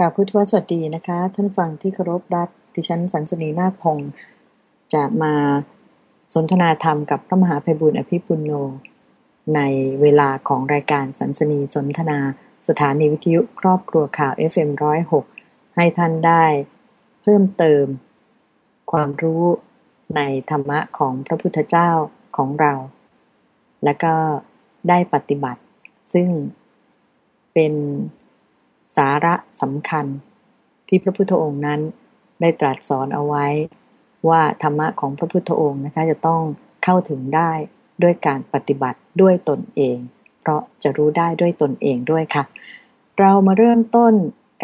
ค่ะพุทธวสวัสดีนะคะ ท่านฟังที่เคารพรักดิฉันสันสนีนาคพงศ์จะมาสนทนาธรรมกับพระมหาภัยบุญอภิปุโน ในเวลาของรายการสันสนีสนทนาสถานีวิทยุครอบครัวข่าว FM106 ให้ท่านได้เพิ่มเติมความรู้ในธรรมะของพระพุทธเจ้าของเรา และก็ได้ปฏิบัติ ซึ่งเป็น สาระสำคัญ ที่พระพุทธองค์นั้นได้ตรัสสอนเอาไว้ ว่าธรรมะของพระพุทธองค์นะคะจะต้องเข้าถึงได้ด้วยการปฏิบัติด้วยตนเอง เพราะจะรู้ได้ด้วยตนเองด้วยค่ะ เรามาเริ่มต้น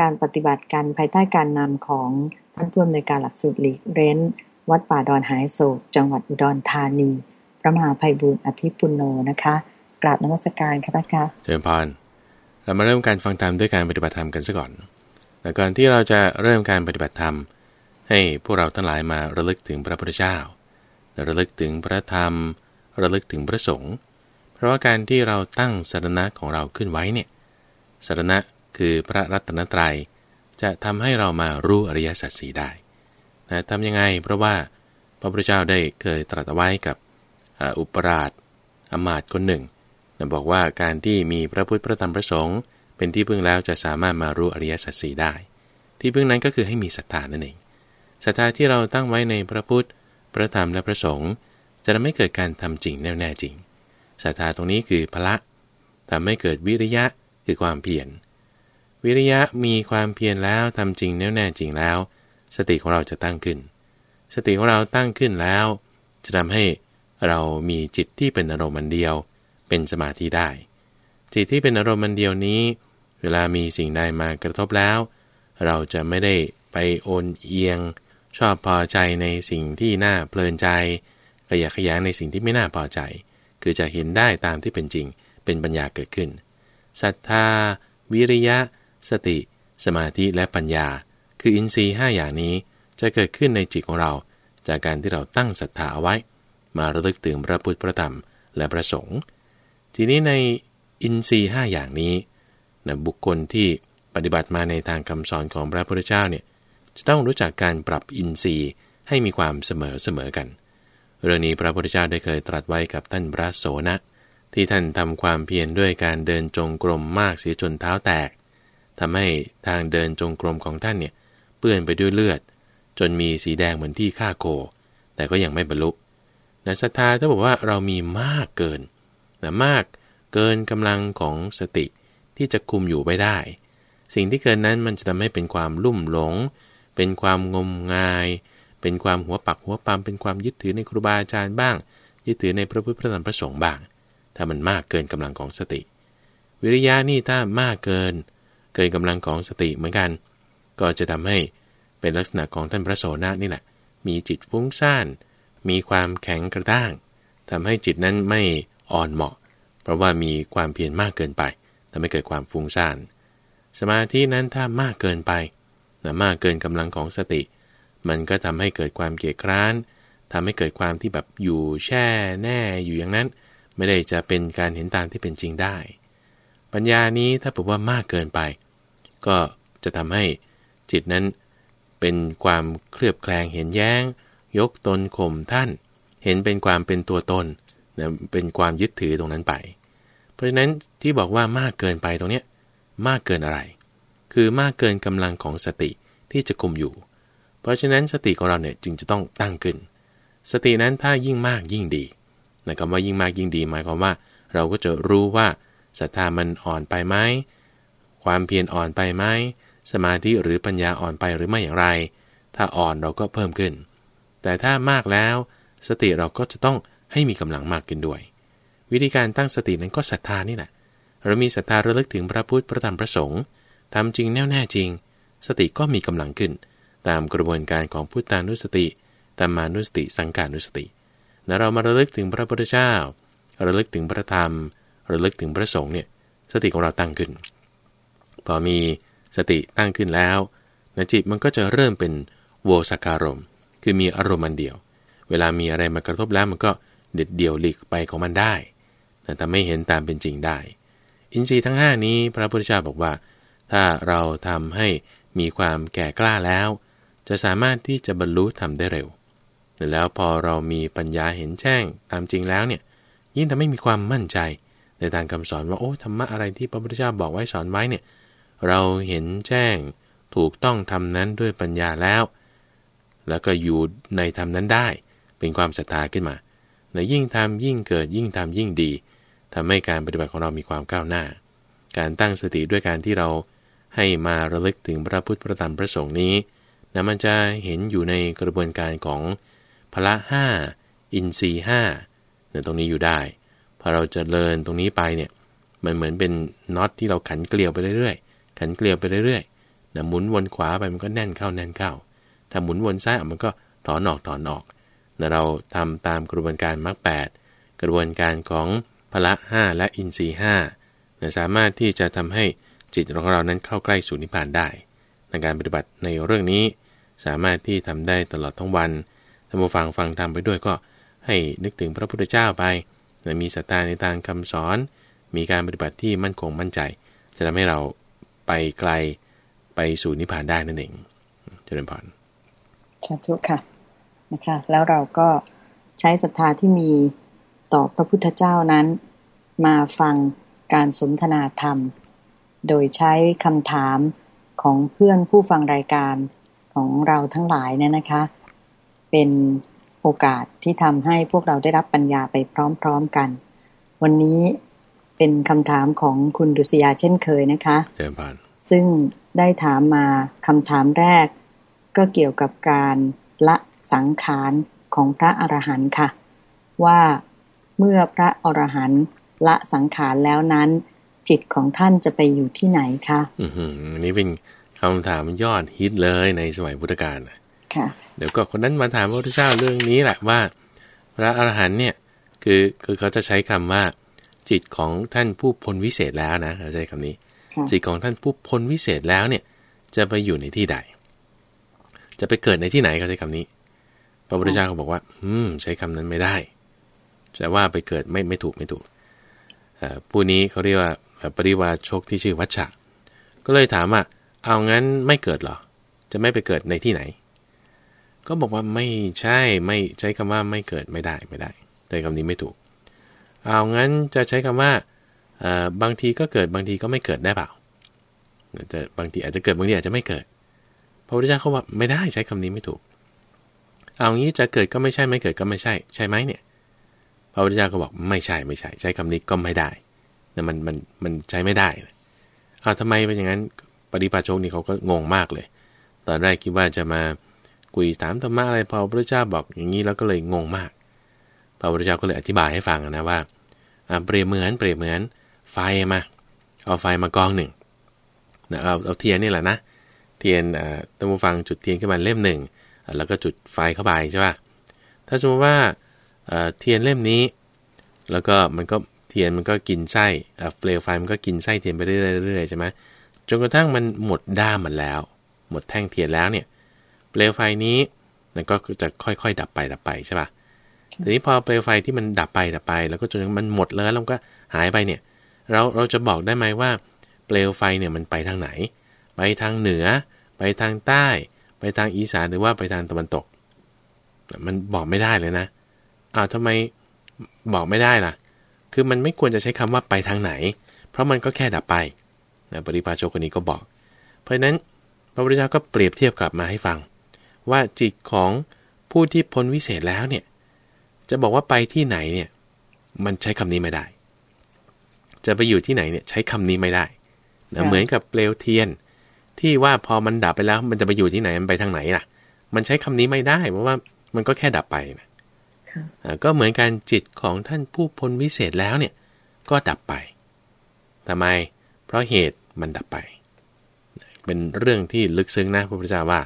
การปฏิบัติกันภายใต้การนำของท่านผู้อำนวยการหลักสูตรหลีกเร้น วัดป่าดอนหายโศก จังหวัดอุดรธานี พระมหาภัยบุญอภิปุโนนะคะ กราบนมัสการค่ะท่านคะเจริญพร เรามาเริ่มการฟังธรรมด้วยการปฏิบัติธรรมกันซะก่อน แต่ก่อนที่เราจะเริ่มการปฏิบัติธรรม ให้พวกเราทั้งหลายมาระลึกถึงพระพุทธเจ้า ระลึกถึงพระธรรม ระลึกถึงพระสงฆ์ เพราะว่าการที่เราตั้งสารณะของเราขึ้นไว้เนี่ย สารณะคือพระรัตนตรยัย จะทำให้เรามารู้อริยสัจสีได้นะทำยังไง เพราะว่าพระพุทธเจ้าได้เคยตรัสไว้กับอุปราชอมาตคนหนึ่ง บอกว่าการที่มีพระพุทธพระธรรมพระสงฆ์เป็นที่พึ่งแล้วจะสามารถมารู้อริยสัจสีได้ ที่พึ่งนั้นก็คือให้มีศรัทธานั่นเองศรัทธาที่เราตั้งไว้ในพระพุทธ พระธรรมและพระสงฆ์จะทำให้เกิดการทำจริงแน่แน่จริงศรัทธาตรงนี้คือพละทำให้เกิดวิริยะคือความเพียรวิริยะมีความเพียรแล้วทำจริงแน่แน่จริงแล้ว สติของเราจะตั้งขึ้น สติของเราตั้งขึ้นแล้ว จะทำให้เรามีจิตที่เป็นอารมณ์เดียว เป็นสมาธิได้ จิตที่เป็นอารมณ์มันเดียวนี้ เวลามีสิ่งใดมากระทบแล้ว เราจะไม่ได้ไปโอนเอียง ชอบพอใจในสิ่งที่น่าเพลินใจขยะขยงในสิ่งที่ไม่น่าพอใจ คือจะเห็นได้ตามที่เป็นจริง เป็นปัญญาเกิดขึ้นศรัทธา วิริยะ สติ สมาธิและปัญญา คืออินทรีย์5อย่างนี้จะเกิดขึ้นในจิตของเรา จากการที่เราตั้งศรัทธาเอาไว้ มาระลึกถึงพระพุทธพระธรรมและพระสงฆ์ ทีนี้ในอินทรีย์5อย่างนี้นะบุคคลที่ปฏิบัติมาในทางคำสอนของพระพุทธเจ้าเนี่ยจะต้องรู้จักการปรับอินทรีย์ให้มีความเสมอเสมอกัน เรื่องนี้พระพุทธเจ้าได้เคยตรัสไว้กับท่านพระโสนะ ที่ท่านทำความเพียรด้วยการเดินจงกรมมากเสียจนเท้าแตกทำให้ทางเดินจงกรมของท่านเนี่ยเปื้อนไปด้วยเลือด จนมีสีแดงเหมือนที่ฆ่าโค แต่ก็ยังไม่บรรลุนะศรัทธาถ้าบอกว่าเรามีมากเกิน นะมากเกินกำลังของสติที่จะคุมอยู่ไปได้ สิ่งที่เกินนั้นมันจะทำให้เป็นความลุ่มหลง เป็นความงมงาย เป็นความหัวปักหัวปามเป็นความยึดถือในครูบาอาจารย์บ้าง ยึดถือในพระพุทธพระธรรมพระสงฆ์บ้าง ถ้ามันมากเกินกำลังของสติ วิริยะนี่ถ้ามากเกิน เกินกำลังของสติเหมือนกัน ก็จะทำให้เป็นลักษณะของท่านพระโสนะนี่แหละ มีจิตฟุ้งซ่าน มีความแข็งกระด้างทำให้จิตนั้นไม่ อ่อนเหมาะ เพราะว่ามีความเพียรมากเกินไปทำให้เกิดความฟุ้งซ่าน สมาธินั้นถ้ามากเกินไปนะมากเกินกำลังของสติ มันก็ทำให้เกิดความเกียดคร้านทำให้เกิดความที่แบบอยู่แช่แน่อยู่อย่างนั้น ไม่ได้จะเป็นการเห็นตามที่เป็นจริงได้ ปัญญานี้ถ้าบอกว่ามากเกินไป ก็จะทำให้จิตนั้นเป็นความเคลือบแคลงเห็นแย้ง ยกตนข่มท่าน เห็นเป็นความเป็นตัวตน นะเป็นความยึดถือตรงนั้นไป เพราะฉะนั้นที่บอกว่ามากเกินไปตรงเนี้ยมากเกินอะไร คือมากเกินกำลังของสติที่จะคุมอยู่ เพราะฉะนั้นสติของเราเนี่ยจึงจะต้องตั้งขึ้น สตินั้นถ้ายิ่งมากยิ่งดีนะคำว่ายิ่งมากยิ่งดี หมายความว่า เราก็จะรู้ว่าศรัทธามันอ่อนไปไหมความเพียรอ่อนไปไหมสมาธิหรือปัญญาอ่อนไปหรือไม่อย่างไร ถ้าอ่อนเราก็เพิ่มขึ้น แต่ถ้ามากแล้ว สติเราก็จะต้อง ให้มีกำลังมากขึ้นด้วย วิธีการตั้งสตินั้นก็ศรัทธานี่แหละเรามีศรัทธาระลึกถึงพระพุทธพระธรรมพระสงฆ์ทำจริงแน่วแน่จริง สติก็มีกำลังขึ้น ตามกระบวนการของพุทธานุสติตามานุสติ สังการนุสติแล้วเรามาระลึกถึงพระพุทธเจ้า ระลึกถึงพระธรรม ระลึกถึงพระสงฆ์เนี่ยสติของเราตั้งขึ้น พอมีสติตั้งขึ้นแล้วนจิตมันก็จะเริ่มเป็นโวสัการมคือมีอารมณ์มันเดียว เวลามีอะไรมากระทบแล้วมันก็ เด็ดเดี่ยวหลีกไปของมันได้แต่ไม่เห็นตามเป็นจริงได้ อินทรีย์ทั้ง 5 นี้พระพุทธเจ้าบอกว่า ถ้าเราทำให้มีความแก่กล้าแล้ว จะสามารถที่จะบรรลุธรรมได้เร็ว แล้วพอเรามีปัญญาเห็นแจ้งตามจริงแล้วเนี่ยยิ่งทำให้มีความมั่นใจ ในทางคำสอนว่าโอ้ธรรมะอะไรที่พระพุทธเจ้าบอกไว้สอนไว้เนี่ยเราเห็นแจ้งถูกต้องทำนั้นด้วยปัญญาแล้ว แล้วก็อยู่ในธรรมนั้นได้ เป็นความศรัทธาขึ้นมา ในยิ่งทำยิ่งเกิดยิ่งทำยิ่งดีทำให้การปฏิบัติของเรามีความก้าวหน้า การตั้งสติด้วยการที่เราให้มาระลึกถึงพระพุทธพระธรรมพระสงฆ์นี้นะมันจะเห็นอยู่ในกระบวนการของพละห้าอินทรีห้าเนี่ยตรงนี้อยู่ได้ พอเราจะเลินตรงนี้ไปเนี่ยมันเหมือนเป็นน็อตที่เราขันเกลียวไปเรื่อยๆ ขันเกลียวไปเรื่อยๆนะหมุนวนขวาไปมันก็แน่นเข้าแน่นเข้า ถ้าหมุนวนซ้ายมันก็ถอนออกถอนออก เราทำตามกระบวนการมรรคแกระบวนการของพละห้าและอินทรีห้านะสามารถที่จะทำให้จิตของเรานั้นเข้าใกล้สู่นิพพานได้ในการปฏิบัติในเรื่องนี้ สามารถที่ทำได้ตลอดทั้งวันถ้ามาฟังฟังทำไปด้วยก็ให้นึกถึงพระพุทธเจ้าไปมีศรัทธาในทางคำสอน มีการปฏิบัติที่มั่นคงมั่นใจ จะทำให้เราไปไกลไปสู่นิพพานได้นั่นเองเจริญพรสาธุค่ะ นะคะ แล้วเราก็ใช้ศรัทธาที่มีต่อพระพุทธเจ้านั้น มาฟังการสนทนาธรรม โดยใช้คำถามของเพื่อนผู้ฟังรายการของเราทั้งหลายเนี่ยนะคะ เป็นโอกาสที่ทำให้พวกเราได้รับปัญญาไปพร้อมๆกัน วันนี้เป็นคำถามของคุณดุษยาเช่นเคยนะคะเจ้าบานซึ่งได้ถามมาคำถามแรก ก็เกี่ยวกับการละ สังขารของพระอรหันต์ค่ะ ว่าเมื่อพระอรหันต์ละสังขารแล้วนั้น จิตของท่านจะไปอยู่ที่ไหนคะอือนี่เป็นคำถามยอดฮิตเลยในสมัยพุทธกาลค่ะ เดี๋ยวก็คนนั้นมาถามพระพุทธเจ้าเรื่องนี้แหละว่า พระอรหันต์เนี่ยคือคือเขาจะใช้คำว่า จิตของท่านผู้พ้นวิเศษแล้วนะเขาใช้คำนี้ จิตของท่านผู้พ้นวิเศษแล้วเนี่ย จะไปอยู่ในที่ใด จะไปเกิดในที่ไหนเขาใช้คำนี้ พระพุทธเจ้าก็บอกว่า อืม ใช้คำนั้นไม่ได้แต่ว่าไปเกิดไม่ไม่ถูกไม่ถูกผู้นี้เขาเรียกว่าปริวาชกที่ชื่อวัชชะก็เลยถามว่า เอางั้นไม่เกิดหรอ จะไม่ไปเกิดในที่ไหน ก็บอกว่าไม่ใช่ไม่ใช้คำว่าไม่เกิดไม่ได้ไม่ได้แต่คำนี้ไม่ถูก เอางั้นจะใช้คำว่าบางทีก็เกิดบางทีก็ไม่เกิดได้เปล่าจะบางทีอาจจะเกิดบางทีอาจจะไม่เกิดพระพุทธเจ้าเขาว่าไม่ได้ใช้คำนี้ไม่ถูก เอางี้จะเกิดก็ไม่ใช่ไม่เกิดก็ไม่ใช่ ใช่ไหมเนี่ยพระพุทธเจ้าก็บอกไม่ใช่ไม่ใช่ ใช้คำนี้ก็ไม่ได้แต่มันมันมันใช้ไม่ได้เอาทำไมเป็นอย่างนั้นปฏิปาชกนี่เขาก็งงมากเลย ตอนแรกคิดว่าจะมาคุยถามธรรมะอะไรพอพระเจ้าบอกอย่างนี้แล้วก็เลยงงมาก พระพุทธเจ้าก็เลยอธิบายให้ฟังนะว่าเปรียบเหมือนเปรียบเหมือนไฟมา เอาไฟมากองหนึ่งเอาเอาเทียนนี่แหละนะ เทียนตั้งฟังจุดเทียนขึ้นมาเล่มหนึ่ง แล้วก็จุดไฟเข้าไปใช่ป่ะถ้าสมมติว่าเทียนเล่มนี้ แล้วก็มันก็เทียนมันก็กินไส้เปลวไฟมันก็กินไส้เทียนไปเรื่อยๆใช่ไหมจนกระทั่งมันหมดด้ามมันแล้ว หมดแท่งเทียนแล้วเนี่ยเปลวไฟนี้มันก็จะค่อยๆ ดับไปดับไปใช่ป่ะทีนี้พอเปลวไฟที่มันดับไปดับไป แล้วก็จนมันหมดแล้วแล้วก็หายไปเนี่ยเราเราจะบอกได้ไหมว่า เปลวไฟเนี่ยมันไปทางไหน ไปทางเหนือ ไปทางใต้ ไปทางอีสานหรือว่าไปทางตะวันตก มันบอกไม่ได้เลยนะอ้าวทำไมบอกไม่ได้ล่ะ คือมันไม่ควรจะใช้คำว่าไปทางไหน เพราะมันก็แค่ดับไปนะปริพาโชคนนี้ก็บอก เพราะฉะนั้นพระพุทธเจ้าก็เปรียบเทียบกลับมาให้ฟัง ว่าจิตของผู้ที่พ้นวิเศษแล้วเนี่ยจะบอกว่าไปที่ไหนเนี่ยมันใช้คำนี้ไม่ได้ จะไปอยู่ที่ไหนเนี่ยใช้คำนี้ไม่ได้นะเหมือนกับเปลวเทียน ที่ว่าพอมันดับไปแล้วมันจะไปอยู่ที่ไหนมันไปทางไหนล่ะ มันใช้คำนี้ไม่ได้ เพราะว่ามันก็แค่ดับไปนะก็เหมือนการจิตของท่านผู้พ้นวิเศษแล้วเนี่ย ก็ดับไปทำไม เพราะเหตุมันดับไป เป็นเรื่องที่ลึกซึ้งนะพระพุทธเจ้าว่า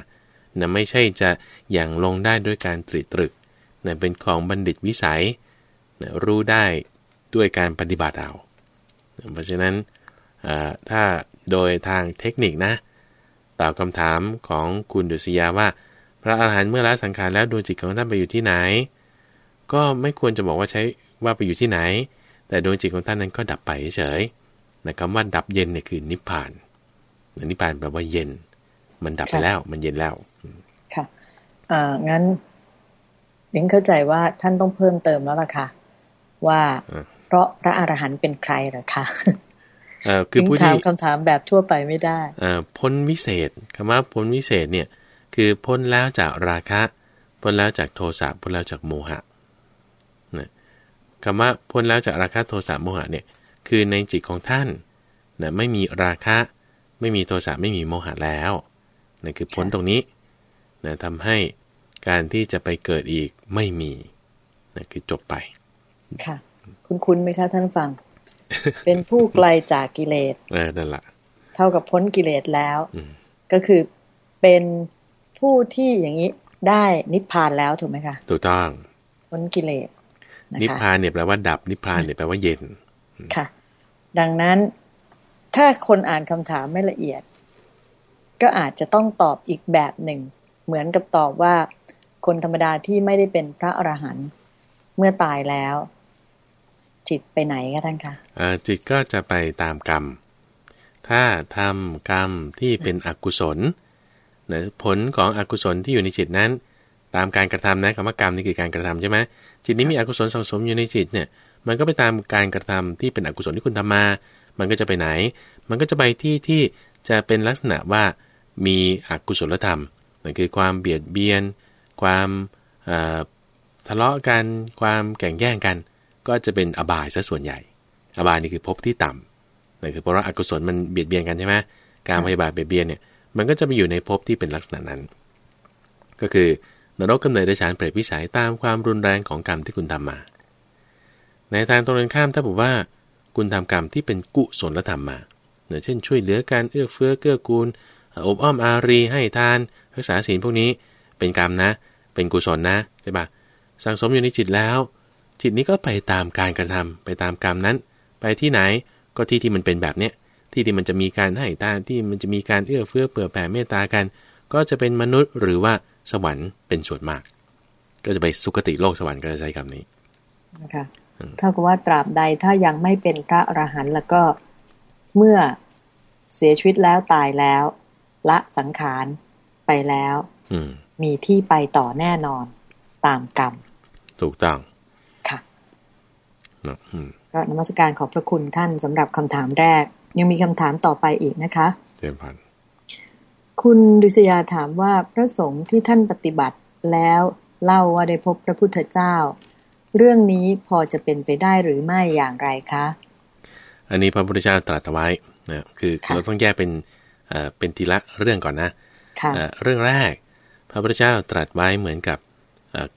นะไม่ใช่จะอย่างลงได้ด้วยการตรีตรึกนะเป็นของบัณฑิตวิสัยนะรู้ได้ด้วยการปฏิบัติเอานะเพราะฉะนั้นถ้าโดยทางเทคนิคนะ ตอบคำถามของคุณดุษยาว่า พระอาหารหันต์เมื่อละสังขารแล้วดวงจิตของท่านไปอยู่ที่ไหน ก็ไม่ควรจะบอกว่าใช้ว่าไปอยู่ที่ไหน แต่ดวงจิตของท่านนั้นก็ดับไปเฉยนะคำว่าดับเย็นเนี่ยคือนิพพานนิพพานแปลว่าเย็น มันดับไปแล้วมันเย็นแล้วค่ะอ่างั้นยิงเข้าใจว่าท่านต้องเพิ่มเติมแล้วล่ะค่ะว่าเพราะพระอรหันต์เป็นใครหรอคะ เออคือผู้ที่ถามคำถามแบบทั่วไปไม่ได้เออพ้นวิเศษคำว่าพ้นวิเศษเนี่ยคือพ้นแล้วจากราคะ พ้นแล้วจากโทสะพ้นแล้วจากโมหะนะคำว่าพ้นแล้วจากราคะโทสะโมหะเนี่ยคือในจิตของท่านนะไม่มีราคะ ไม่มีโทสะไม่มีโมหะแล้วนะคือพ้นตรงนี้นะทำให้การที่จะไปเกิดอีกไม่มีนะคือจบไป ค่ะ คุณคุณไหมคะท่านฟัง เป็นผู้ไกลจากกิเลสเออนั่นแหละเท่ากับพ้นกิเลสแล้วก็คือเป็นผู้ที่อย่างนี้ได้นิพพานแล้วถูกไหมคะถูกต้องพ้นกิเลสนิพพานเนี่ยแปลว่าดับนิพพานเนี่ยแปลว่าเย็นค่ะ ดังนั้นถ้าคนอ่านคำถามไม่ละเอียด ก็อาจจะต้องตอบอีกแบบหนึ่ง เหมือนกับตอบว่า คนธรรมดาที่ไม่ได้เป็นพระอรหันต์เมื่อตายแล้ว จิตไปไหนคะท่านคะจิตก็จะไปตามกรรม ถ้าทำกรรมที่เป็นอกุศลนะผลของอกุศลที่อยู่ในจิตนั้น ตามการกระทำนะคำว่ากรรมนี่คือการกระทำใช่ไหมจิตนี้มีอกุศลสังสมอยู่ในจิตเนี่ย มันก็ไปตามการกระทำที่เป็นอกุศลที่คุณทำมา มันก็จะไปไหน มันก็จะไปที่ที่จะเป็นลักษณะว่ามีอกุศลธรรมนั่นคือความเบียดเบียน ความทะเลาะกัน ความแข่งแย่งกัน ก็จะเป็นอบายซะส่วนใหญ่ อบายนี่คือภพที่ต่ำนั่นคือเพราะว่าอกุศลมันเบียดเบียนกันใช่ไหมการพยาบาทเบียดเบียนเนี่ยมันก็จะไปอยู่ในภพที่เป็นลักษณะนั้น ก็คือนรกกำเนิดได้ฉานเปรตวิสัยตามความรุนแรงของกรรมที่คุณทำมา ในทางตรงกันข้ามถ้าบอกว่า คุณทำกรรมที่เป็นกุศลธรรมมาเช่น ช่วยเหลือการเอื้อเฟื้อเกื้อกูลอบอ้อมอารีให้ทาน รักษาศีลพวกนี้เป็นกรรมนะ เป็นกุศลนะใช่ปะสังสมอยู่ในจิตแล้ว จิตนี้ก็ไปตามการกระทำไปตามกรรมนั้น ไปที่ไหนก็ที่ที่มันเป็นแบบเนี้ยที่ที่มันจะมีการให้ทานที่มันจะมีการเอื้อเฟื้อเผื่อแผ่เมตตากัน ก็จะเป็นมนุษย์หรือว่าสวรรค์เป็นส่วนมาก ก็จะไปสุคติโลกสวรรค์ก็จะใช้คำนี้นะคะเท่ากับว่าตราบใดถ้ายังไม่เป็นพระอรหันต์แล้วก็เมื่อเสียชีวิตแล้วตายแล้ว ละสังขารไปแล้วอืมีที่ไปต่อแน่นอนตามกรรม ถูกต้องค่ะ ก็นมัสการขอบพระคุณท่านสำหรับคำถามแรก ยังมีคำถามต่อไปอีกนะคะเต็มพันคุณดุษยาถามว่าพระสงฆ์ที่ท่านปฏิบัติแล้วเล่าว่าได้พบพระพุทธเจ้า เรื่องนี้พอจะเป็นไปได้หรือไม่อย่างไรคะ อันนี้พระพุทธเจ้าตรัสไว้นะคือเราต้องแยกเป็นเป็นทีละเรื่องก่อนนะเรื่องแรก พระพุทธเจ้าตรัสไว้เหมือนกับ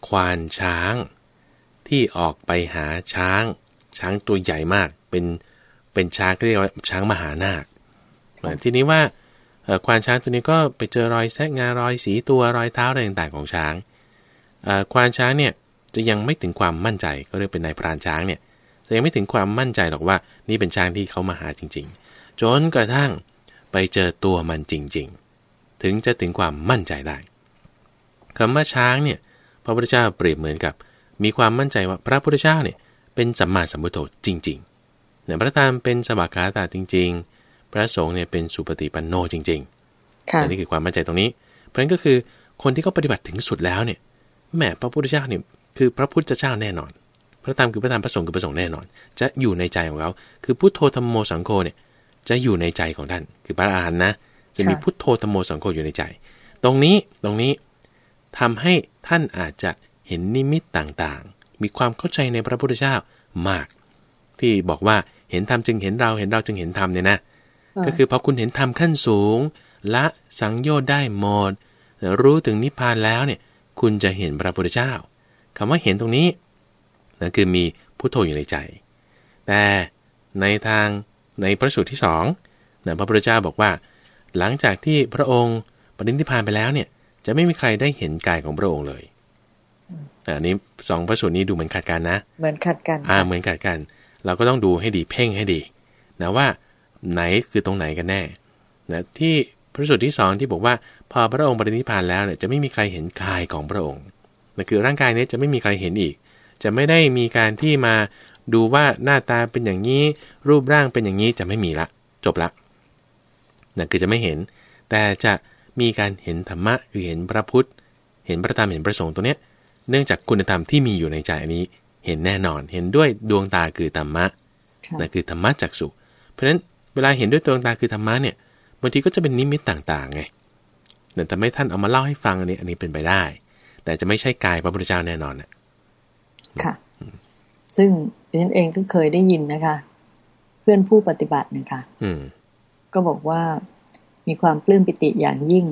ควานช้าง ที่ออกไปหาช้าง ช้างตัวใหญ่มากเป็นเป็นช้างเรียกว่าช้างมหานาคทีนี้ว่าควานช้างตัวนี้ก็ไปเจอรอยแซกงารอยสีตัวรอยเท้าอะไรต่างๆของช้างควานช้างเนี่ยจะยังไม่ถึงความมั่นใจก็เรียกเป็นนายพรานช้างเนี่ยจะยังไม่ถึงความมั่นใจหรอกว่า นี่เป็นช้างที่เขามาหาจริง ๆ จนกระทั่งไปเจอตัวมันจริง ๆ ถึงจะถึงความมั่นใจได้คำว่าช้างเนี่ยพระพุทธเจ้าเปรียบเหมือนกับ มีความมั่นใจว่าพระพุทธเจ้าเนี่ยเป็นสัมมาสัมพุทโธจริงๆเนี่ยพระธรรมเป็นสวากขาตาจริง ๆ พระสงฆ์เนี่ยเป็นสุปฏิปันโนจริงๆอันนี้คือความมั่นใจตรงนี้ เพราะนั้นก็คือคนที่เขาปฏิบัติถึงสุดแล้วเนี่ยแม่พระพุทธเจ้าเนี่ยคือพระพุทธเจ้าแน่นอน พระธรรมคือพระธรรมพระสงฆ์คือพระสงฆ์แน่นอน จะอยู่ในใจของเขาคือพุทโธธรรมโมสังโฆเนี่ยจะอยู่ในใจของท่าน คือพระอาหารนะ จะมีพุทโธธรรมโมสังโฆอยู่ในใจ ตรงนี้ตรงนี้ทำให้ท่านอาจจะ เห็นนิมิตต่างๆ มีความเข้าใจในพระพุทธเจ้ามาก ที่บอกว่าเห็นธรรมจึงเห็นเราเห็นเราจึงเห็นธรรมเนี่ยนะก็คือพอคุณเห็นธรรมขั้นสูงละสังโยชน์ได้หมดรู้ถึงนิพพานแล้วเนี่ย คุณจะเห็นพระพุทธเจ้าคำว่าเห็นตรงนี้นั่นคือมีพุทโธอยู่ในใจ แต่ในทางในพระสูตรที่สองนะพระพุทธเจ้าบอกว่า หลังจากที่พระองค์ปรินิพพานไปแล้วเนี่ย จะไม่มีใครได้เห็นกายของพระองค์เลย อันนี้สองพระสูตรนี้ดูเหมือนขัดกันนะ เหมือนขัดกัน อ่า เหมือนขัดกัน เราก็ต้องดูให้ดีเพ่งให้ดีนะว่าไหนคือตรงไหนกันแน่นะที่พระสูตรที่สองที่บอกว่าพอพระองค์ปรินิพพานแล้วเนี่ยจะไม่มีใครเห็นกายของพระองค์นั่นคือร่างกายนี้จะไม่มีใครเห็นอีก จะไม่ได้มีการที่มาดูว่าหน้าตาเป็นอย่างนี้ รูปร่างเป็นอย่างนี้จะไม่มีละ จบละนั่นคือจะไม่เห็น แต่จะมีการเห็นธรรมะคือเห็นพระพุทธ เห็นพระธรรมเห็นพระสงฆ์ตัวเนี้ย เนื่องจากคุณธรรมที่มีอยู่ในใจอันนี้ เห็นแน่นอนเห็นด้วยดวงตาคือธรรมะนั่นคือธรรมะจักสุเพราะฉะนั้นเวลาเห็นด้วยดวงตาคือธรรมะเนี่ยบางทีก็จะเป็นนิมิตต่างๆไงแต่ทำให้ท่านเอามาเล่าให้ฟังอันนี้ อันนี้เป็นไปได้ แต่จะไม่ใช่กายพระพุทธเจ้าแน่นอนน่ะค่ะ ซึ่งดิฉันเองก็เคยได้ยินนะคะ เพื่อนผู้ปฏิบัตินะคะอืม ก็บอกว่ามีความปลื้มปิติอย่างยิ่ง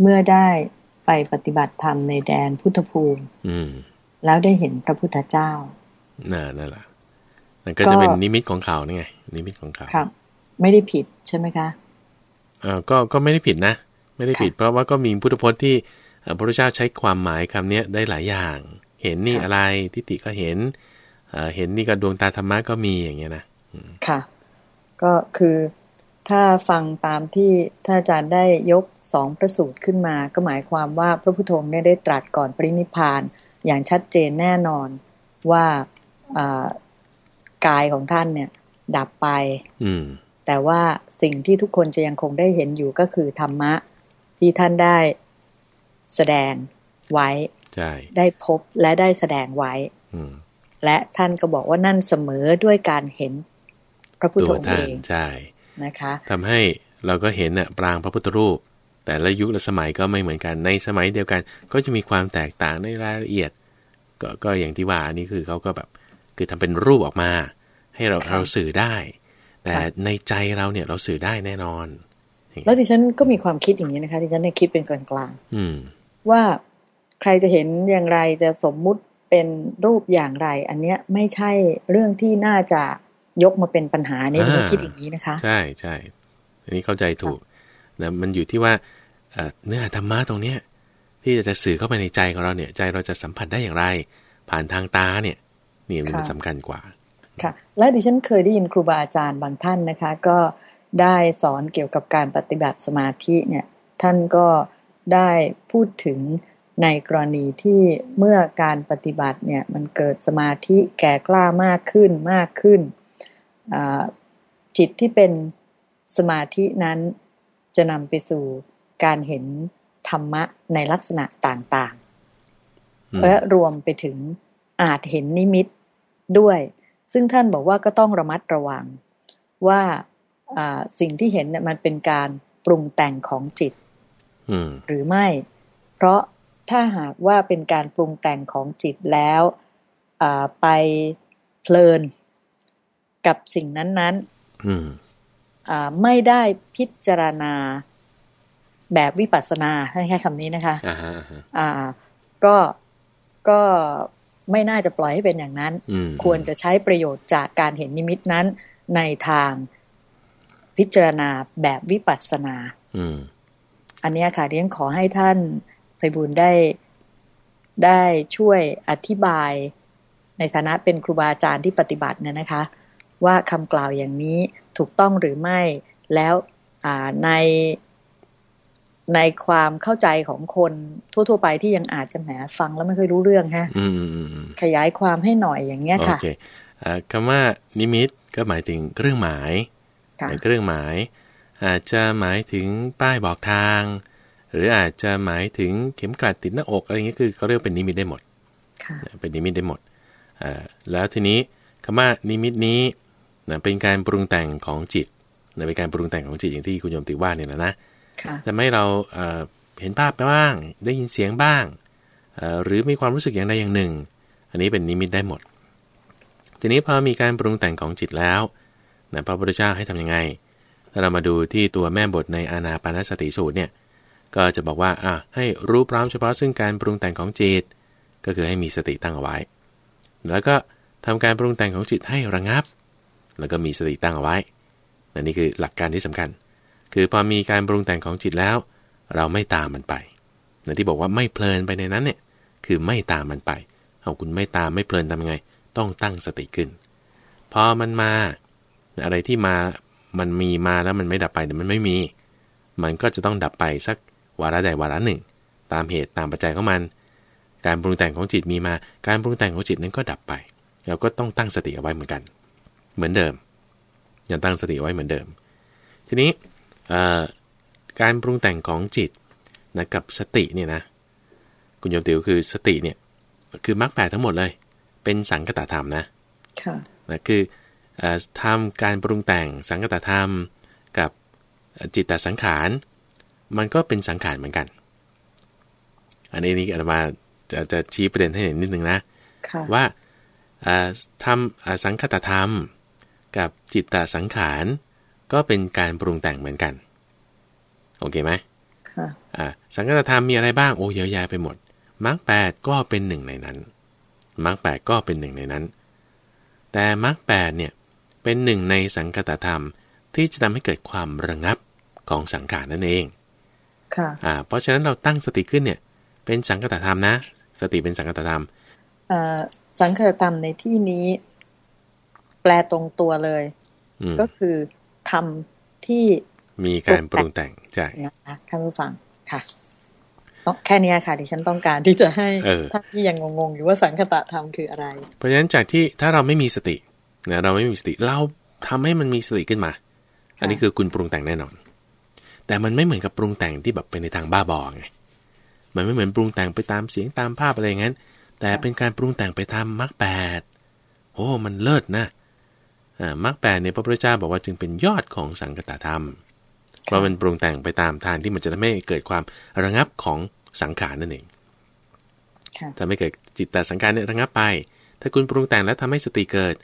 เมื่อได้ ไปปฏิบัติธรรมในแดนพุทธภูมิ อืม แล้วได้เห็นพระพุทธเจ้าน่ะนั่นแหละนั่นก็จะเป็นนิมิตของเขานี่ไง นิมิตของเขาครับไม่ได้ผิดใช่ไหมคะอ่าก็ก็ไม่ได้ผิดนะ ไม่ได้ผิด เพราะว่าก็มีพุทธพจน์ที่พระพุทธเจ้าใช้ความหมายคำนี้ได้หลายอย่าง เห็นนี่อะไรทิฏฐิก็เห็นเห็นนี่ก็ดวงตาธรรมะก็มีอย่างเงี้ยนะค่ะ ก็คือ ถ้าฟังตามที่ท่านอาจารย์ได้ยกสองประสูตรขึ้นมา ก็หมายความว่าพระพุทโธเนี่ยได้ตรัสก่อนปรินิพานอย่างชัดเจนแน่นอนว่ากายของท่านเนี่ย ดับไปอืแต่ว่าสิ่งที่ทุกคนจะยังคงได้เห็นอยู่ก็คือธรรมะที่ท่านได้แสดงไว้ได้พบและได้แสดงไว้และท่านก็บอกว่านั่นเสมอด้วยการเห็นพระพุทธองค์เองใช่ นะคะทำให้เราก็เห็นน่ะปรางพระพุทธรูป แต่ละยุคและสมัยก็ไม่เหมือนกันในสมัยเดียวกัน ก็จะมีความแตกต่างในรายละเอียด ก็ก็อย่างที่ว่านี่คือเขาก็แบบคือทำเป็นรูปออกมา ให้เราเราสื่อได้ แต่ในใจเราเนี่ยเราสื่อได้แน่นอน แล้วดิฉันก็มีความคิดอย่างนี้นะคะดิฉันเนี่ยคิดเป็นกลางๆว่าใครจะเห็นอย่างไรจะสมมุติเป็นรูปอย่างไร อันเนี้ยไม่ใช่เรื่องที่น่าจะ ยกมาเป็นปัญหาในดิฉันคิดอย่างนี้นะคะ ใช่ใช่อันนี้เข้าใจถูกนะมันอยู่ที่ว่าเนื้อธรรมะตรงเนี้ยที่จะสื่อเข้าไปในใจของเราเนี่ย ใจเราจะสัมผัสได้อย่างไร ผ่านทางตาเนี่ยนี่มันสำคัญกว่า ค่ะ และดิฉันเคยได้ยินครูบาอาจารย์บางท่านนะคะ ก็ได้สอนเกี่ยวกับการปฏิบัติสมาธิเนี่ย ท่านก็ได้พูดถึงในกรณีที่เมื่อการปฏิบัติเนี่ยมันเกิดสมาธิแก่กล้ามากขึ้นมากขึ้น จิตที่เป็นสมาธินั้นจะนำไปสู่การเห็นธรรมะในลักษณะต่างๆและรวมไปถึงอาจเห็นนิมิตด้วย ซึ่งท่านบอกว่าก็ต้องระมัดระวังว่าสิ่งที่เห็นเนี่ยมันเป็นการปรุงแต่งของจิตหรือไม่ เพราะถ้าหากว่าเป็นการปรุงแต่งของจิตแล้วไปเพลิน กับสิ่งนั้นๆไม่ได้พิจารณาแบบวิปัสสนาท่านแค่คำนี้นะคะอ่า ก็ก็ไม่น่าจะปล่อยให้เป็นอย่างนั้น ควรจะใช้ประโยชน์จากการเห็นนิมิตนั้นในทางพิจารณาแบบวิปัสสนาอันนี้ค่ะเรียนขอให้ท่านไพบุญได้ได้ช่วยอธิบายในฐานะเป็นครูบาอาจารย์ที่ปฏิบัติเนี่ยนะคะ ว่าคำกล่าวอย่างนี้ถูกต้องหรือไม่ แล้วในในความเข้าใจของคนทั่ว ๆ ไปที่ยังอาจจะแหมฟังแล้วไม่เคยรู้เรื่องฮะขยายความให้หน่อยอย่างเงี้ยค่ะโอเคคำว่านิมิตก็หมายถึงเครื่องหมายเครื่องหมาย อาจจะหมายถึงป้ายบอกทาง หรืออาจจะหมายถึงเข็มกลัดติดหน้าอกอะไรเงี้ยคือเขาเรียกเป็นนิมิตได้หมดเป็นนิมิตได้หมดแล้วทีนี้คำว่านิมิตนี้ เป็นการปรุงแต่งของจิตเป็นการปรุงแต่งของจิตอย่างที่คุณโยมติว่าเนี่ยนะนะแต่ไม่เราเห็นภาพไปบ้าง ได้ยินเสียงบ้าง หรือมีความรู้สึกอย่างใดอย่างหนึ่ง อันนี้เป็นนิมิตได้หมด ทีนี้พอมีการปรุงแต่งของจิตแล้วนะพระพุทธเจ้าให้ทํำยังไง ถ้าเรามาดูที่ตัวแม่บทในอานาปานสติสูตรเนี่ย ก็จะบอกว่าอะให้รู้พร้อมเฉพาะซึ่งการปรุงแต่งของจิต ก็คือให้มีสติตั้งเอาไว้ แล้วก็ทำการปรุงแต่งของจิตให้ระงับ แล้วก็มีสติตั้งเอาไว้นนี่คือหลักการที่สำคัญ คือพอมีการปรุงแต่งของจิตแล้ว เราไม่ตามมันไปนที่บอกว่าไม่เพลินไปในนั้นเนี่ยคือไม่ตามมันไป เอาคุณไม่ตามไม่เพลินทำยังไง ต้องตั้งสติขึ้น พอมันมาอะไรที่มามันมีมาแล้วมันไม่ดับไปเนี่ยมันไม่มี มันก็จะต้องดับไปสักวาระใดวาระหนึ่ง ตามเหตุตามปัจจัยของมัน การปรุงแต่งของจิตมีมา การปรุงแต่งของจิตนั้นก็ดับไป เราก็ต้องตั้งสติเอาไว้เหมือนกัน เหมือนเดิมยังตั้งสติไว้เหมือนเดิม ทีนี้การปรุงแต่งของจิตนะกับสติเนี่ยนะคุณโยมติวคือสติเนี่ยคือมรรคแปดทั้งหมดเลย เป็นสังกตธรรมนะค่ะนะคือเอ่อทำการปรุงแต่งสังกตธรรม กับจิตตสังขารมันก็เป็นสังขารเหมือนกัน อันนี้นี่อาตมาจะจะชี้ประเด็นให้เห็นนิดนึงนะค่ะว่าเอ่อทำเอ่อสังคตธรรม กับจิตตสังขาร ก็เป็นการปรุงแต่งเหมือนกัน โอเคไหมค่ะอ่าสังคตธรรมมีอะไรบ้างโอ้เยอะแยะไปหมดมรรคแปดก็เป็นหนึ่งในนั้นมรรคแปดก็เป็นหนึ่งในนั้น แต่มรรคแปดเนี่ยเป็นหนึ่งในสังคตธรรมที่จะทำให้เกิดความระงับของสังขารนั่นเอง ค่ะ อ่า เพราะฉะนั้นเราตั้งสติขึ้นเนี่ย เป็นสังคตธรรมนะ สติเป็นสังคตธรรมเอ่อสังคตธรรมในที่นี้ แปลตรงตัวเลยอืมก็คือทำที่มีการปรุงแต่งใช่นะคะท่านผู้ฟังค่ะต้องแค่เนี้ยค่ะที่ฉันต้องการที่จะให้เออท่านที่ยังงงๆอยู่ว่าสังคตธรรมคืออะไร เพราะฉะนั้นจากที่ถ้าเราไม่มีสตินะเราไม่มีสติเราทำให้มันมีสติขึ้นมา อันนี้คือคุณปรุงแต่งแน่นอน แต่มันไม่เหมือนกับปรุงแต่งที่แบบเป็นในทางบ้าบอไงมันไม่เหมือนปรุงแต่งไปตามเสียงตามภาพอะไรอย่างนั้น แต่เป็นการปรุงแต่งไปตามมรรคแปดโอ้มันเลิศนะอ่า มรรคแปดเนี่ยพระพุทธเจ้าบอกว่าจึงเป็นยอดของสังกตธรรม เพราะมันปรุงแต่งไปตามทางที่มันจะทำให้เกิดความระงับของสังขารนั่นเองค่ะทำให้เกิดจิตตสังขารเนี่ยระงับไป ถ้าคุณปรุงแต่งแล้วทำให้สติเกิด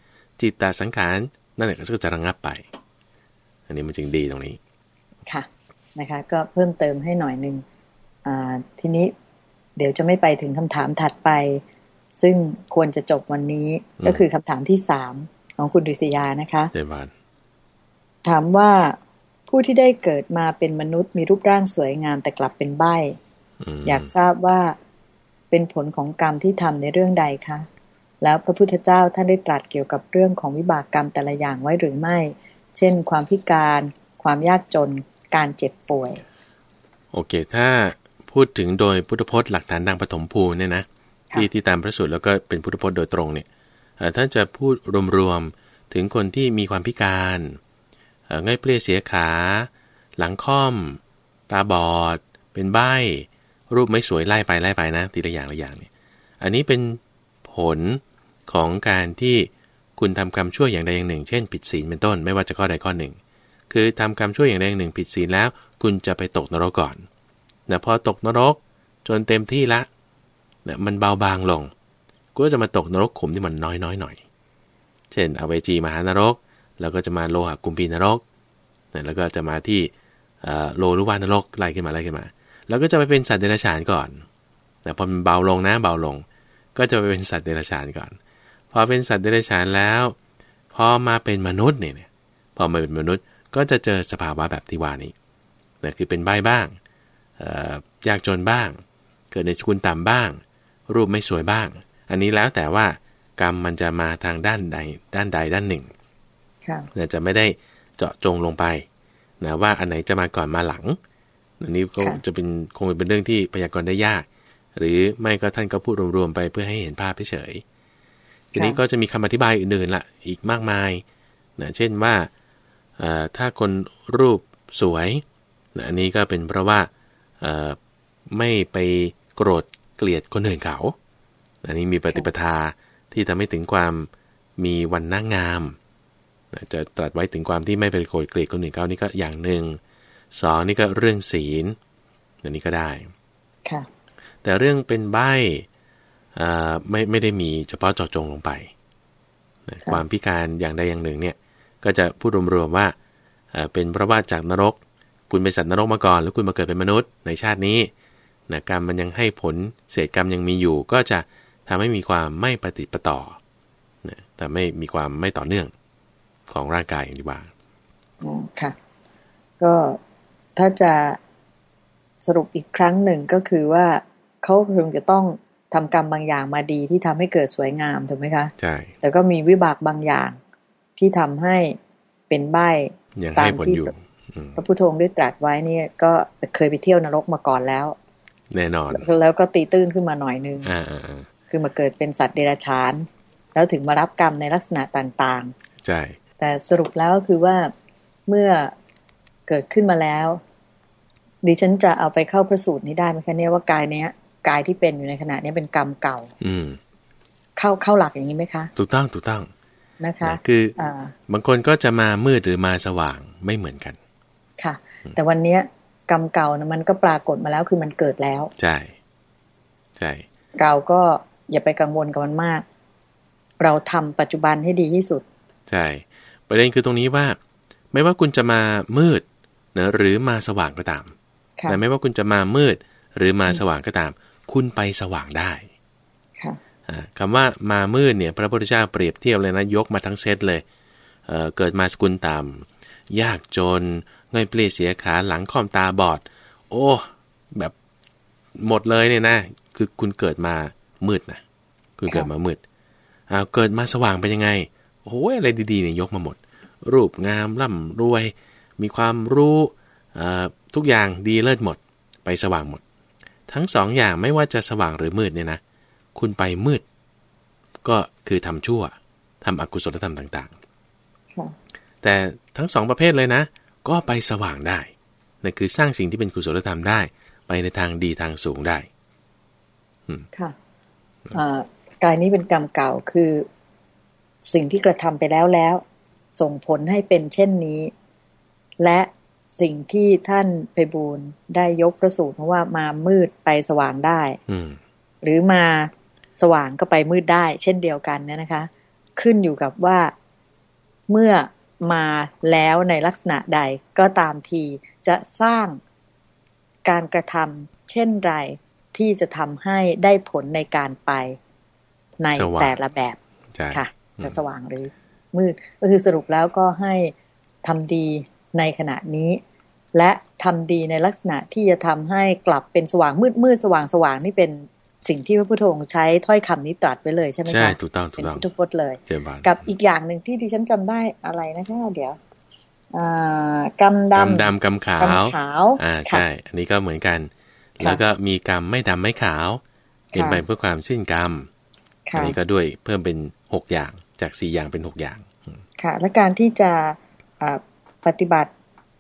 จิตตสังขารนั่นแหละก็จะระงับไป อันนี้มันจึงดีตรงนี้ ค่ะนะคะ ก็เพิ่มเติมให้หน่อยหนึ่งอ่าทีนี้เดี๋ยวจะไม่ไปถึงคำถามถัดไป ซึ่งควรจะจบวันนี้อืมก็คือคำถามที่สาม ของคุณดุษยานะคะเจริญพรถามว่าผู้ที่ได้เกิดมาเป็นมนุษย์มีรูปร่างสวยงามแต่กลับเป็นใบ้มอยากทราบว่าเป็นผลของกรรมที่ทำในเรื่องใดคะแล้วพระพุทธเจ้าท่านได้ตรัสเกี่ยวกับเรื่องของวิบากกรรมแต่ละอย่างไว้หรือไม่ เช่น ความพิการ ความยากจน การเจ็บป่วย โอเค ถ้าพูดถึงโดยพุทธพจน์หลักฐานทางปฐมภูมิเนี่ยนะค่ะที่ที่ตามพระสูตรแล้วก็เป็นพุทธพจน์โดยตรงเนี่ยเอ่อ ท่านจะพูดรวมๆถึงคนที่มีความพิการง่ายเปรี้ยเสียขา หลังค่อม ตาบอด เป็นใบรูปไม่สวยไล่ไปไล่ไปนะทีละอย่างละอย่างเนี่ยอันนี้เป็นผลของการที่คุณทำกรรมชั่วอย่างใดอย่างหนึ่ง เช่น ผิดศีลเป็นต้น ไม่ว่าจะข้อใดข้อหนึ่ง คือทำกรรมชั่วอย่างใดอย่างหนึ่ง ผิดศีลแล้ว คุณจะไปตกนรกก่อนแต่พอตกนรกจนเต็มที่ละเนี่ยมันเบาบางลง ก็จะมาตกนรกขุมที่มันน้อยน้อยๆหน่อย เช่นเอาเวจีมหานรก แล้วก็จะมาโลหะกุมพีนรก แล้วก็จะมาที่โลรุวานรกไล่ขึ้นมาไล่ขึ้นมา แล้วก็จะไปเป็นสัตว์เดรัจฉานก่อน แต่พอมันเบาลงนะเบาลง ก็จะไปเป็นสัตว์เดรัจฉานก่อน พอเป็นสัตว์เดรัจฉานแล้ว พอมาเป็นมนุษย์เนี่ยพอมาเป็นมนุษย์ก็จะเจอสภาวะแบบที่ว่านี้นะคือเป็นใบบ้างยากจนบ้าง เกิดในสกุลต่ำบ้าง รูปไม่สวยบ้าง อันนี้แล้วแต่ว่ากรรมมันจะมาทางด้านใดด้านใดด้านหนึ่งค่ะนะจะไม่ได้เจาะจงลงไปนะว่าอันไหนจะมาก่อนมาหลังอันนี้ก็ค่ะจะเป็นคงเป็นเรื่องที่พยากรณ์ได้ยาก หรือไม่ก็ท่านก็พูดรวมๆไปเพื่อให้เห็นภาพเฉยๆทีนี้ก็จะมีคำอธิบายอื่นๆละอีกมากมายนะเช่นว่าเอ่อถ้าคนรูปสวยนะอันนี้ก็เป็นเพราะว่าเอ่อไม่ไปโกรธเกลียดคนอื่นเขา อันนี้มีปฏิปทาที่ทำให้ถึงความมีวันหน้างามนะจะตรัสไว้ถึงความที่ไม่ไปโกรธเกลียดคนอื่นเขานี่ก็อย่างหนึ่งสองนี่ก็เรื่องศีลอันนี้ก็ได้ค่ะแต่เรื่องเป็นใบ้อ่าไม่ไม่ได้มีเฉพาะเจาะจงลงไปนะค่ะความพิการอย่างใดอย่างหนึ่งเนี่ยก็จะพูดรวมๆว่าอ่าเป็นเพราะว่าจากนรก คุณเป็นสัตว์นรกมาก่อน แล้วคุณมาเกิดเป็นมนุษย์ในชาตินี้นะกรรมมันยังให้ผลเศษกรรมยังมีอยู่ ก็จะ ทำให้มีความไม่ปฏิปต่อนะแต่ไม่มีความไม่ต่อเนื่องของร่างกายอย่างที่ว่าอ๋อค่ะ ก็ถ้าจะสรุปอีกครั้งหนึ่งก็คือว่าเขาคงจะต้องทำกรรมบางอย่างมาดีที่ทำให้เกิดสวยงามถูกไหมคะใช่แต่ก็มีวิบากบางอย่างที่ทำให้เป็นใบ้ยังให้ผลอยู่ตามที่อืมพระพุทโธองค์ได้ตรัสไว้เนี่ยก็เคยไปเที่ยวนรกมาก่อนแล้ว แน่นอน แล้วก็ตีตื้นขึ้นมาหน่อยนึงอ่าอ่าอ่า คือมาเกิดเป็นสัตว์เดรัจฉาน แล้วถึงมารับกรรมในลักษณะต่างใช่ๆแต่สรุปแล้วก็คือว่าเมื่อเกิดขึ้นมาแล้ว ดิฉันจะเอาไปเข้าพระสูตรนี้ได้ไหมคะเนี่ยว่ากายเนี้ยกายที่เป็นอยู่ในขณะนี้เป็นกรรมเก่า อืม เข้าเข้าหลักอย่างนี้ไหมคะ ถูกต้องถูกต้องนะคะนะคืออ่าบางคนก็จะมามืดหรือมาสว่างไม่เหมือนกัน ค่ะ แต่วันเนี้ยกรรมเก่านะมันก็ปรากฏมาแล้วคือมันเกิดแล้ว ใช่ ใช่ เราก็ อย่าไปกังวลกับมันมาก เราทำปัจจุบันให้ดีที่สุด ใช่ ประเด็นคือตรงนี้ว่า ไม่ว่าคุณจะมามืดนะหรือมาสว่างก็ตามค่ะแต่ไม่ว่าคุณจะมามืดหรือมาสว่างก็ตาม คุณไปสว่างได้ค่ะอ่าคำว่ามามืดเนี่ยพระพุทธเจ้าเปรียบเทียบเลยนะยกมาทั้งเซตเลยเอ่อเกิดมาสกุลต่ำยากจนง่อยเปลี่ยเสียขาหลังค่อมตาบอด โอ้ แบบหมดเลยเนี่ยนะ คือคุณเกิดมา มืดนะคุณเกิดมามืดอ้าวเกิดมาสว่างเป็นยังไงโอ้ยอะไรดีๆเนี่ยยกมาหมด รูปงามร่ำรวย มีความรู้เอ่อทุกอย่างดีเลิศหมด ไปสว่างหมด ทั้งสองอย่างไม่ว่าจะสว่างหรือมืดเนี่ยนะคุณไปมืด ก็คือทำชั่วทำอกุศลธรรมต่างค่ะๆแต่ทั้งสองประเภทเลยนะ ก็ไปสว่างได้นั่นคือสร้างสิ่งที่เป็นกุศลธรรมได้ ไปในทางดีทางสูงได้ค่ะอ่า กายนี้เป็นกรรมเก่าคือสิ่งที่กระทำไปแล้วแล้ว ส่งผลให้เป็นเช่นนี้ และสิ่งที่ท่านไปบูลย์ได้ยกประสูตรมาว่ามามืดไปสว่างได้อืมหรือมาสว่างก็ไปมืดได้ เช่นเดียวกันเนี่ยนะคะ ขึ้นอยู่กับว่าเมื่อมาแล้วในลักษณะใดก็ตามทีจะสร้างการกระทำเช่นไร ที่จะทำให้ได้ผลในการไปในสว่างแต่ละแบบใช่ค่ะ จะสว่างหรือมืดก็คือสรุปแล้วก็ให้ทำดีในขณะนี้ และทำดีในลักษณะที่จะทำให้กลับเป็นสว่างมืดมืดสว่างสว่างนี่เป็นสิ่งที่พระพุทธองค์ใช้ถ้อยคำนี้ตรัสไว้เลยใช่ไหมคะใช่ถูกต้องถูเป็กนต้องพุทธพจน์เลยเจ้าบานกับอีกอย่างหนึ่งที่ดิฉันจำได้อะไรนะคะเดี๋ยวอ่ากำดำกำดำกำขากำวขาวอ่าค่ะใช่ อันนี้ก็เหมือนกันค่ะ แล้วก็มีกรรมไม่ดำไม่ขาวเป็นค่ะไปเพื่อความสิ้นกรรมอัค่ะนี้ก็ด้วยเพิ่มเป็นหกอย่างจากสี่อย่างเป็นหกอย่าง ค่ะ และการที่จะอ่าปฏิบัติ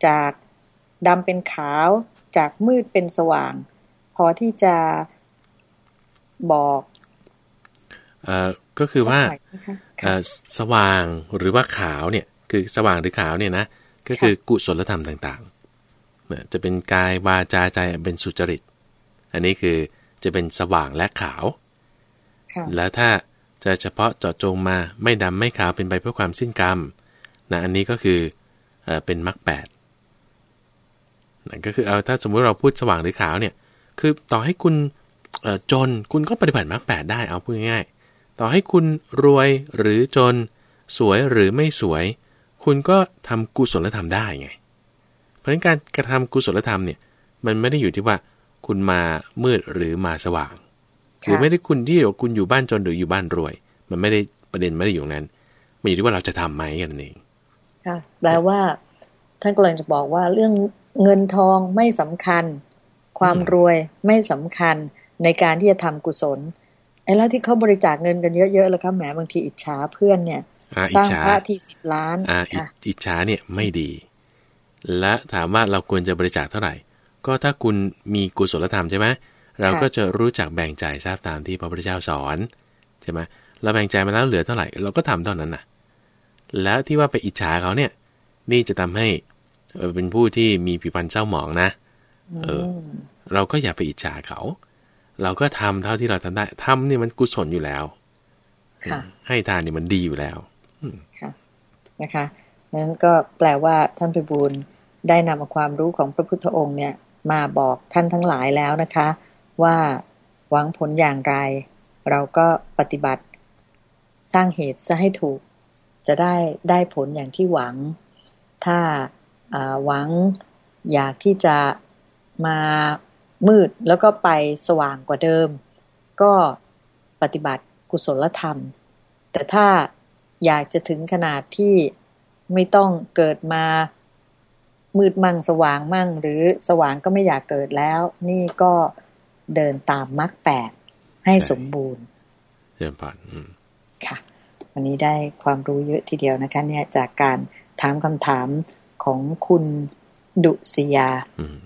จากดำเป็นขาว จากมืดเป็นสว่าง พอที่จะบอกเอ่อก็คือว่าสักหน่อยไหมคะเอ่อสว่างหรือว่าขาวเนี่ยคือสว่างหรือขาวเนี่ยนะก็คือกุศลธรรมต่างๆเนี่ยจะเป็นกายวาจาใจเป็นสุจริต อันนี้คือจะเป็นสว่างและขาวค่ะแล้วถ้าจะเฉพาะเจาะจงมาไม่ดำไม่ขาวเป็นไปเพื่อความสิ้นกรรมนะอันนี้ก็คือเอ่อเป็นมรรคแปดนะก็คือเอาถ้าสมมุติเราพูดสว่างหรือขาวเนี่ย คือต่อให้คุณเอ่อจนคุณก็ปฏิบัติมรรคแปดได้เอาพูดง่ายๆต่อให้คุณรวยหรือจน สวยหรือไม่สวย คุณก็ทำกุศลธรรมได้ไง เพราะฉะนั้นการกระทำกุศลธรรมเนี่ยมันไม่ได้อยู่ที่ว่า คุณมามืดหรือมาสว่างหรือไม่ได้คุณที่ว่าคุณอยู่บ้านจนหรืออยู่บ้านรวย มันไม่ได้ประเด็นไม่ได้อยู่ตรงนั้นมันอยู่ที่ว่าเราจะทำไหมกันนั่นเองค่ะแปลว่าท่านกำลังจะบอกว่าเรื่องเงินทองไม่สำคัญ ความรวยไม่สำคัญในการที่จะทำกุศลไอ้แล้วที่เขาบริจาคเงินกันเยอะๆแล้วครับแหมบางทีอิจฉาเพื่อนเนี่ยอ่าสอิจร้างฉาพระที่สิบล้านอ่าอิค่ะอิจฉาเนี่ยไม่ดี และถามว่าเราควรจะบริจาคเท่าไหร่ ก็ถ้าคุณมีกุศลธรรมใช่ไหมเราก็จะรู้จักแบ่งจ่ายทราบตามที่พระพุทธเจ้าสอนใช่ไหมเราแบ่งจ่ายมาแล้วเหลือเท่าไหร่เราก็ทำเท่านั้นน่ะ แล้วที่ว่าไปอิจฉาเขาเนี่ย นี่จะทำให้เอ่อเป็นผู้ที่มีผิวพรรณเศร้าหมองนะ เออมเราก็อย่าไปอิจฉาเขา เราก็ทำเท่าที่เราทำได้ทำนี่มันกุศลอยู่แล้วค่ะให้ทานนี่มันดีอยู่แล้วค่ะนะคะนั้นก็แปลว่าท่านพิบูลได้นำเอาความรู้ของพระพุทธองค์เนี่ย มาบอกท่านทั้งหลายแล้วนะคะ ว่าหวังผลอย่างไร เราก็ปฏิบัติสร้างเหตุซะให้ถูก จะได้ได้ผลอย่างที่หวัง ถ้าอ่าหวังอยากที่จะมามืดแล้วก็ไปสว่างกว่าเดิม ก็ปฏิบัติกุศลธรรม แต่ถ้าอยากจะถึงขนาดที่ไม่ต้องเกิดมา มืดมั่งสว่างมั่ง หรือสว่างก็ไม่อยากเกิดแล้ว นี่ก็เดินตามมรรคแปดให้ใช่สมบูรณ์เจริญพรอืมค่ะ วันนี้ได้ความรู้เยอะทีเดียวนะคะ เนี่ยจากการถามคำถามของคุณดุษยาอืม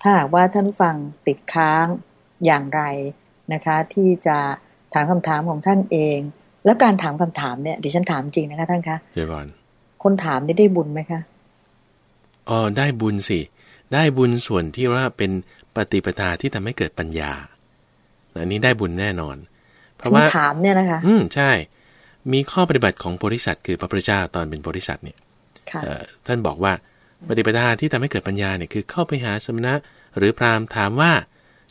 ถ้าหากว่าท่านฟังติดค้างอย่างไรนะคะ ที่จะถามคำถามของท่านเอง แล้วการถามคำถามเนี่ยดิฉันถามจริงนะคะท่านคะเดี๋ยวก่อนคนถามได้ได้บุญไหมคะ อ๋อได้บุญสิ ได้บุญส่วนที่ว่าเป็นปฏิปทาที่ทำให้เกิดปัญญาอันนี้ได้บุญแน่นอน เพราะว่าถามเนี่ยนะคะ อืมใช่ มีข้อปฏิบัติของบริษัทคือพระพุทธเจ้าตอนเป็นบริษัทเนี่ยท่านบอกว่าปฏิปทาที่ทำให้เกิดปัญญาเนี่ยคือเข้าไปหาสมณะ หรือพราหมณ์ถามว่า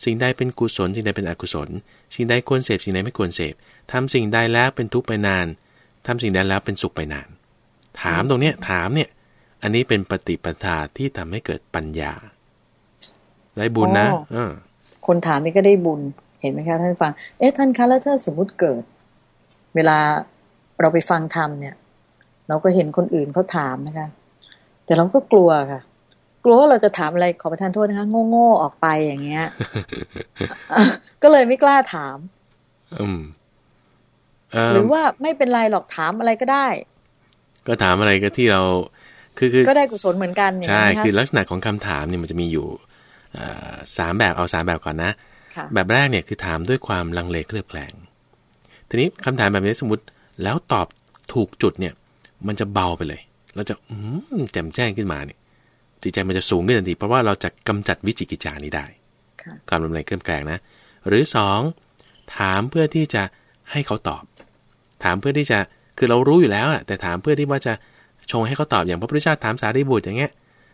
สิ่งใดเป็นกุศล สิ่งใดเป็นอกุศล สิ่งใดควรเสพสิ่งใดไม่ควรเสพทำสิ่งใดแล้วเป็นทุกข์ไปนานทำสิ่งใดแล้วเป็นสุขไปนาน ถามตรงเนี้ยถามเนี่ย อันนี้เป็นปฏิปทาที่ทำให้เกิดปัญญา ได้บุญนะอคนถามนี่ก็ได้บุญ เห็นไหมคะท่านฟัง เอ๊ะท่านคะแล้วถ้าสมมุติเกิด เวลาเราไปฟังธรรมเนี่ย เราก็เห็นคนอื่นเขาถามนะคะ แต่เราก็กลัวค่ะ กลัวว่าเราจะถามอะไรขอประทานโทษนะคะโง่ๆออกไปอย่างเงี้ยก็เลยไม่กล้าถาม อืมหรือว่าไม่เป็นไรหรอกถามอะไรก็ได้ ก็ถามอะไรก็ที่เรา คือคือก็ได้กุศลเหมือนกันใช่คือลักษณะของคำถามเนี่ยมันจะมีอยู่สามแบบเอาสามแบบก่อนนะ แบบแรกเนี่ยคือถามด้วยความลังเลเคลือบแคลงทีนี้คำถามแบบนี้สมมติแล้วตอบถูกจุดเนี่ย มันจะเบาไปเลย เราจะอืแจ่มแจ้งขึ้นมาเนี่ยจิตใจมันจะสูงขึ้นทันทีเพราะว่าเราจะกำจัดวิจิกิจานี้ได้ความลำไรเคลื่อนแกลงนะ หรือสองถามเพื่อที่จะให้เขาตอบ ถามเพื่อที่จะคือเรารู้อยู่แล้วอะแต่ถามเพื่อที่ว่าจะ ชงให้เขาตอบอย่างพระพุทธเจ้าถามสารีบุตรอย่างเงี้ย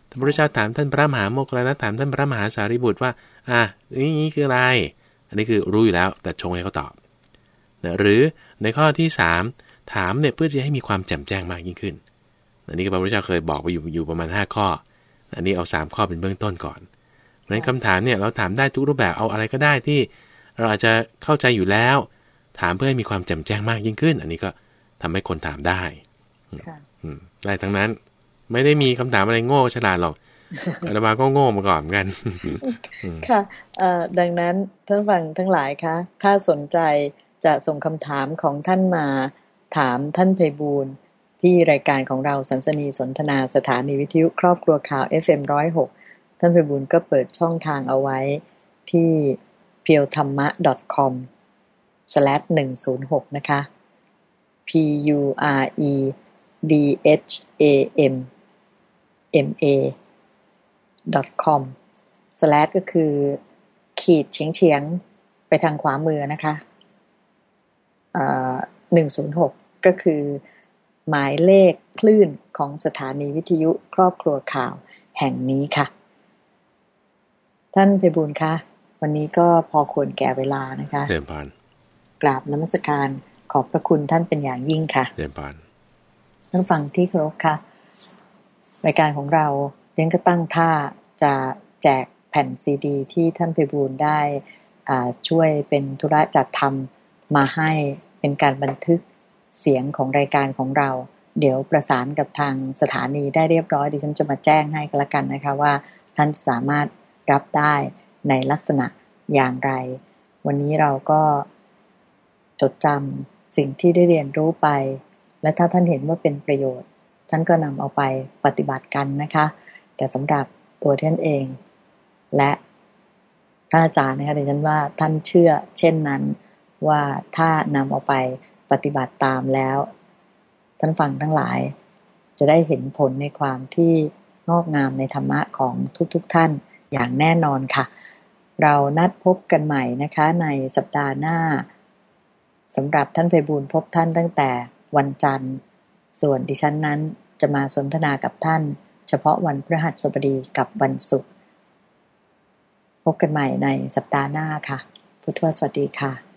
พระพุทธเจ้าถามท่านพระมหาโมคคลานะถามท่านพระมหาสารีบุตรว่า อะนี่นี่คืออะไร อันนี้คือรู้อยู่แล้ว แต่ชงให้เขาตอบนะหรือในข้อที่ 3 ถามเนี่ยเพื่อจะให้มีความแจ่มแจ้งมากยิ่งขึ้น อันนี้พระพุทธเจ้าเคยบอกไปอยู่อยู่ประมาณ 5 ข้อ อันนี้เอาสามข้อเป็นเบื้องต้นก่อนในคำถามเนี่ยเราถามได้ทุกรูปแบบเอาอะไรก็ได้ที่ เราอาจจะเข้าใจอยู่แล้ว ถามเพื่อให้มีความแจ่มแจ้งมากยิ่งขึ้น อันนี้ก็ทำให้คนถามได้ ได้ทั้งนั้น ไม่ได้มีคำถามอะไรโง่ฉลาดหรอกอาตมาก็โง่มาก่อนกัน ค่ะดังนั้นท่านฟังทั้งหลายคะ ถ้าสนใจจะส่งคำถามของท่านมาถามท่านเพบูลที่รายการของเราสันสนีสนทนาสถานีวิทยุครอบครัวข่าว FM106 ท่านพิบูลก็เปิดช่องทางเอาไว้ที่ p e o t h a m m a com slash 106นะคะ p u r e d h a m m a com slash ก็คือ ขีดเฉียงเฉียงไปทางขวามือนะคะหนึ่งศูนย์หกก็คือ หมายเลขคลื่นของสถานีวิทยุครอบครัวข่าวแห่งนี้ค่ะ ท่านเพบุญคะวันนี้ก็พอควรแก่เวลานะคะเดินผ่านกราบน้ำมศการขอบพระคุณท่านเป็นอย่างยิ่งค่ะเดินผ่าน ท่านฟังที่เคารพค่ะรายการของเราเรียนก็ตั้งท่าจะแจกแผ่นซีดี ที่ท่านเพบูลได้ช่วยเป็นธุระจัดทำมาให้เป็นการบันทึกเสียงของรายการของเรา เดี๋ยวประสานกับทางสถานีได้เรียบร้อยดิฉันจะมาแจ้งให้กันละกันนะคะว่า ท่านสามารถรับได้ในลักษณะอย่างไร วันนี้เราก็จดจำสิ่งที่ได้เรียนรู้ไป และถ้าท่านเห็นว่าเป็นประโยชน์ ท่านก็นำเอาไปปฏิบัติกันนะคะ แต่สำหรับตัวท่านเอง และท่านอาจารย์นะคะดิฉันว่าท่านเชื่อเช่นนั้นว่าถ้านำเอาไปปฏิบัติตามแล้ว ท่านฟังทั้งหลาย จะได้เห็นผลในความที่งอกงามในธรรมะของทุกๆทท่านอย่างแน่นอนค่ะ เรานัดพบกันใหม่นะคะในสัปดาห์หน้าสำหรับท่านไพบูลพบท่านตั้งแต่ วันจันทร์ ส่วนดิฉันนั้นจะมาสนทนากับท่าน เฉพาะวันพฤหัสบดีกับวันศุกร์พบกันใหม่ในสัปดาห์หน้าค่ะ พุทธวสวัสดีค่ะ